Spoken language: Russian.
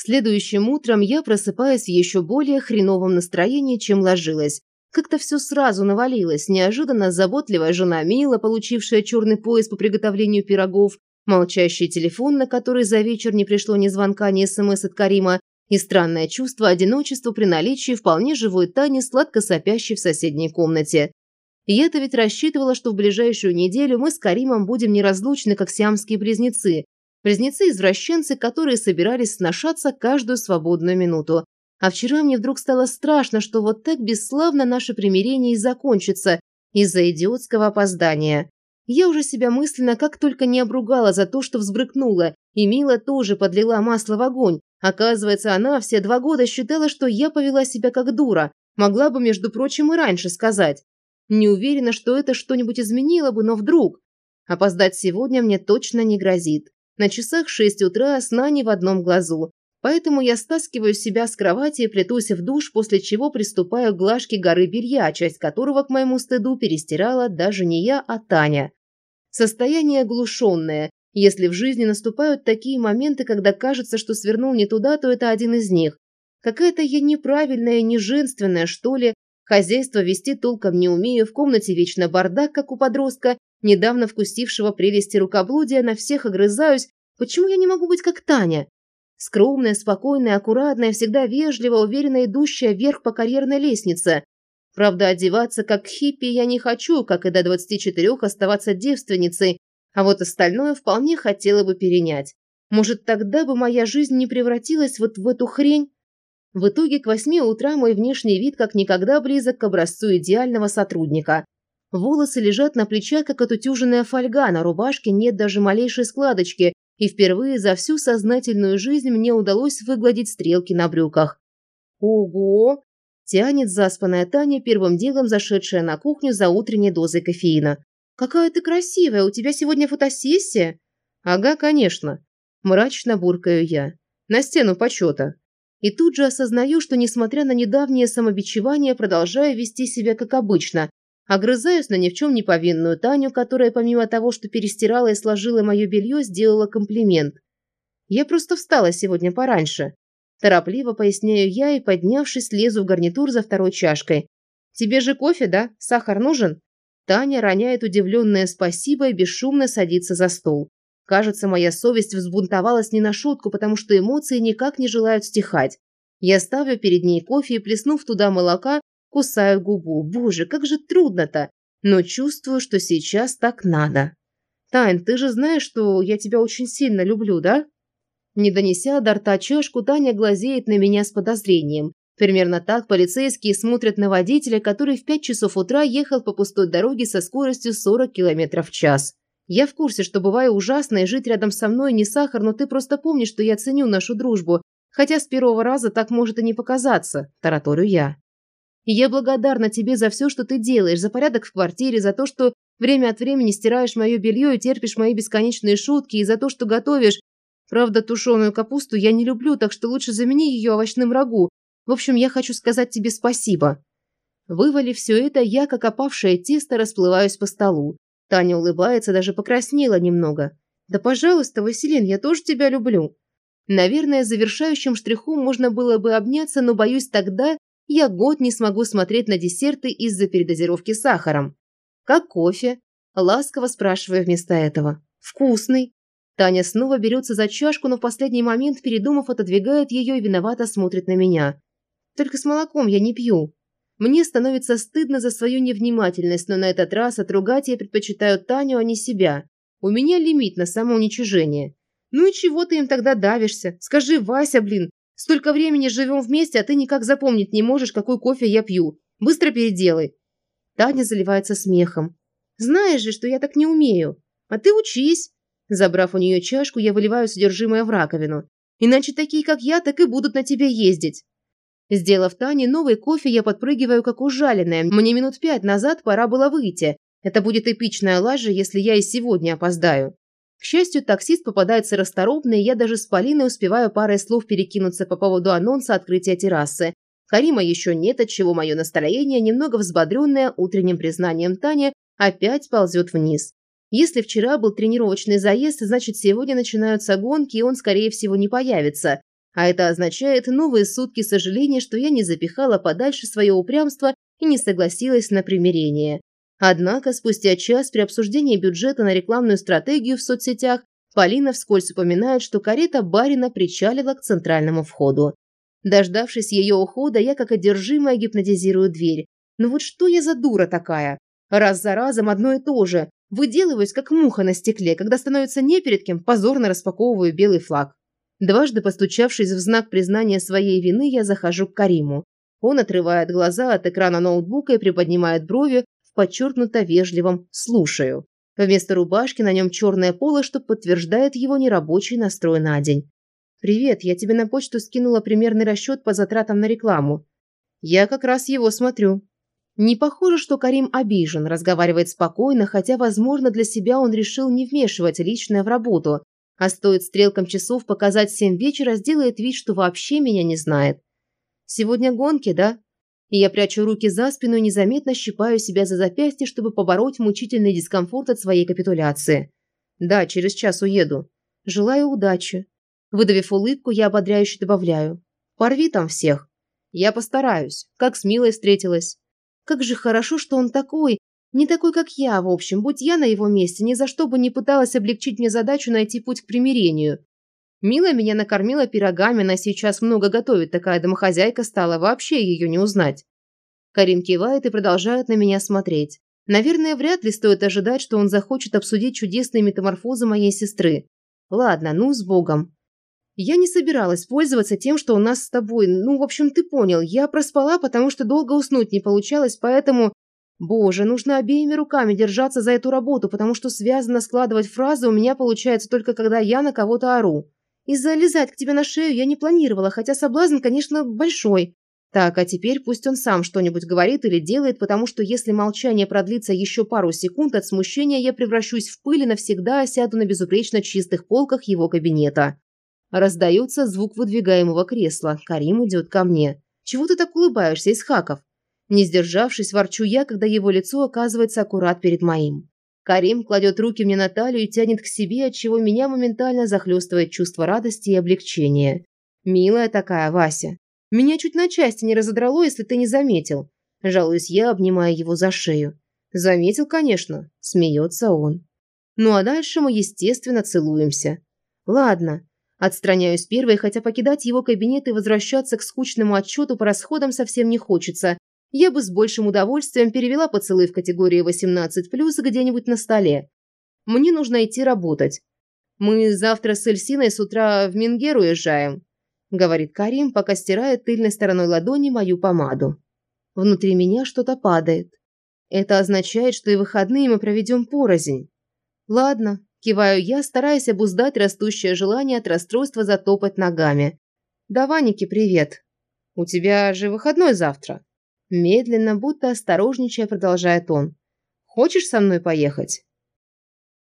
Следующим утром я просыпаюсь в еще более хреновом настроении, чем ложилась. Как-то все сразу навалилось. Неожиданно заботливая жена Мила, получившая черный пояс по приготовлению пирогов, молчащий телефон, на который за вечер не пришло ни звонка, ни СМС от Карима, и странное чувство одиночества при наличии вполне живой Тани, сладко сопящей в соседней комнате. Я-то ведь рассчитывала, что в ближайшую неделю мы с Каримом будем неразлучны, как сиамские близнецы. Близнецы-извращенцы, которые собирались сношаться каждую свободную минуту. А вчера мне вдруг стало страшно, что вот так бесславно наше примирение и закончится из-за идиотского опоздания. Я уже себя мысленно как только не обругала за то, что взбрыкнула, и Мила тоже подлила масло в огонь. Оказывается, она все два года считала, что я повела себя как дура. Могла бы, между прочим, и раньше сказать. Не уверена, что это что-нибудь изменило бы, но вдруг. Опоздать сегодня мне точно не грозит. На часах шесть утра, сна не в одном глазу. Поэтому я стаскиваю себя с кровати и плетусь в душ, после чего приступаю к глажке горы белья, часть которого, к моему стыду, перестирала даже не я, а Таня. Состояние оглушенное. Если в жизни наступают такие моменты, когда кажется, что свернул не туда, то это один из них. Какая-то я неправильная, неженственная, что ли. Хозяйство вести толком не умею, в комнате вечно бардак, как у подростка, недавно вкусившего прелести рукоблудия, на всех огрызаюсь. Почему я не могу быть как Таня? Скромная, спокойная, аккуратная, всегда вежливо, уверенно идущая вверх по карьерной лестнице. Правда, одеваться как хиппи я не хочу, как и до 24 оставаться девственницей, а вот остальное вполне хотела бы перенять. Может, тогда бы моя жизнь не превратилась вот в эту хрень? В итоге к восьми утра мой внешний вид как никогда близок к образцу идеального сотрудника. Волосы лежат на плечах, как отутюженная фольга, на рубашке нет даже малейшей складочки, и впервые за всю сознательную жизнь мне удалось выгладить стрелки на брюках. «Ого!» – тянет заспанная Таня, первым делом зашедшая на кухню за утренней дозой кофеина. «Какая ты красивая! У тебя сегодня фотосессия?» «Ага, конечно!» – мрачно буркаю я. «На стену почета!» И тут же осознаю, что, несмотря на недавнее самобичевание, продолжаю вести себя как обычно, Огрызаюсь на ни в чем не повинную Таню, которая помимо того, что перестирала и сложила мое белье, сделала комплимент. Я просто встала сегодня пораньше. Торопливо поясняю я и, поднявшись, лезу в гарнитур за второй чашкой. «Тебе же кофе, да? Сахар нужен?» Таня роняет удивленное спасибо и бесшумно садится за стол. Кажется, моя совесть взбунтовалась не на шутку, потому что эмоции никак не желают стихать. Я ставлю перед ней кофе и, плеснув туда молока, Кусаю губу. Боже, как же трудно-то. Но чувствую, что сейчас так надо. Тань, ты же знаешь, что я тебя очень сильно люблю, да? Не донеся до рта чашку, Таня глазеет на меня с подозрением. Примерно так полицейские смотрят на водителя, который в 5 часов утра ехал по пустой дороге со скоростью 40 км в час. Я в курсе, что бываю ужасно, и жить рядом со мной не сахар, но ты просто помнишь, что я ценю нашу дружбу, хотя с первого раза так может и не показаться, тараторю я. И я благодарна тебе за все, что ты делаешь, за порядок в квартире, за то, что время от времени стираешь мое белье и терпишь мои бесконечные шутки, и за то, что готовишь. Правда, тушеную капусту я не люблю, так что лучше замени ее овощным рагу. В общем, я хочу сказать тебе спасибо». Вывалив все это, я, как опавшее тесто, расплываюсь по столу. Таня улыбается, даже покраснела немного. «Да пожалуйста, Василин, я тоже тебя люблю». Наверное, завершающим штрихом можно было бы обняться, но, боюсь, тогда я год не смогу смотреть на десерты из-за передозировки сахаром. Как кофе? Ласково спрашиваю вместо этого. Вкусный. Таня снова берется за чашку, но в последний момент, передумав, отодвигает ее и виновато смотрит на меня. Только с молоком я не пью. Мне становится стыдно за свою невнимательность, но на этот раз отругать я предпочитаю Таню, а не себя. У меня лимит на самоуничижение. Ну и чего ты им тогда давишься? Скажи, Вася, блин, Столько времени живем вместе, а ты никак запомнить не можешь, какой кофе я пью. Быстро переделай». Таня заливается смехом. «Знаешь же, что я так не умею. А ты учись». Забрав у нее чашку, я выливаю содержимое в раковину. «Иначе такие, как я, так и будут на тебя ездить». Сделав Тане новый кофе, я подпрыгиваю, как ужаленная. Мне минут пять назад пора было выйти. Это будет эпичная лажа, если я и сегодня опоздаю. К счастью, таксист попадается расторопный, и я даже с Полиной успеваю парой слов перекинуться по поводу анонса открытия террасы. Карима еще нет, отчего мое настроение, немного взбодренное утренним признанием Тани, опять ползет вниз. Если вчера был тренировочный заезд, значит сегодня начинаются гонки, и он, скорее всего, не появится. А это означает новые сутки сожаления, что я не запихала подальше свое упрямство и не согласилась на примирение. Однако спустя час при обсуждении бюджета на рекламную стратегию в соцсетях Полина вскользь упоминает, что карета барина причалила к центральному входу. Дождавшись ее ухода, я как одержимая гипнотизирую дверь. Ну вот что я за дура такая? Раз за разом одно и то же. Выделываюсь, как муха на стекле, когда становится не перед кем, позорно распаковываю белый флаг. Дважды постучавшись в знак признания своей вины, я захожу к Кариму. Он отрывает глаза от экрана ноутбука и приподнимает брови в подчеркнуто вежливом «слушаю». Вместо рубашки на нем черное поло, что подтверждает его нерабочий настрой на день. «Привет, я тебе на почту скинула примерный расчет по затратам на рекламу. Я как раз его смотрю». Не похоже, что Карим обижен, разговаривает спокойно, хотя, возможно, для себя он решил не вмешивать личное в работу, а стоит стрелкам часов показать семь вечера, сделает вид, что вообще меня не знает. Сегодня гонки, да? Я прячу руки за спину и незаметно щипаю себя за запястье, чтобы побороть мучительный дискомфорт от своей капитуляции. Да, через час уеду. Желаю удачи. Выдавив улыбку, я ободряюще добавляю. Порви там всех. Я постараюсь. Как с Милой встретилась. Как же хорошо, что он такой. Не такой, как я, в общем. Будь я на его месте, ни за что бы не пыталась облегчить мне задачу найти путь к примирению. Мила меня накормила пирогами, она сейчас много готовит, такая домохозяйка стала, вообще ее не узнать. Карин кивает и продолжает на меня смотреть. Наверное, вряд ли стоит ожидать, что он захочет обсудить чудесные метаморфозы моей сестры. Ладно, ну, с Богом. Я не собиралась пользоваться тем, что у нас с тобой. Ну, в общем, ты понял. Я проспала, потому что долго уснуть не получалось, поэтому... Боже, нужно обеими руками держаться за эту работу, потому что связано складывать фразы у меня получается только когда я на кого-то ору. И залезать к тебе на шею я не планировала, хотя соблазн, конечно, большой. Так, а теперь пусть он сам что-нибудь говорит или делает, потому что если молчание продлится еще пару секунд, от смущения я превращусь в пыль и навсегда осяду на безупречно чистых полках его кабинета. Раздается звук выдвигаемого кресла. Карим идет ко мне. «Чего ты так улыбаешься, Исхаков?» Не сдержавшись, ворчу я, когда его лицо оказывается аккурат перед моим. Карим кладет руки мне на талию и тянет к себе, отчего меня моментально захлестывает чувство радости и облегчения. Милая такая, Вася. Меня чуть на части не разодрало, если ты не заметил. Жалуюсь я, обнимая его за шею. Заметил, конечно. Смеется он. Ну а дальше мы, естественно, целуемся. Ладно. Отстраняюсь первой, хотя покидать его кабинет и возвращаться к скучному отчету по расходам совсем не хочется, я бы с большим удовольствием перевела поцелуй в категории 18+, где-нибудь на столе. Мне нужно идти работать. Мы завтра с Эльсиной с утра в Мингер уезжаем, говорит Карим, пока стирает тыльной стороной ладони мою помаду. Внутри меня что-то падает. Это означает, что и выходные мы проведем порознь. Ладно, киваю я, стараясь обуздать растущее желание от расстройства затопать ногами. Да, Ванике привет. У тебя же выходной завтра. Медленно, будто осторожничая, продолжает он. «Хочешь со мной поехать?»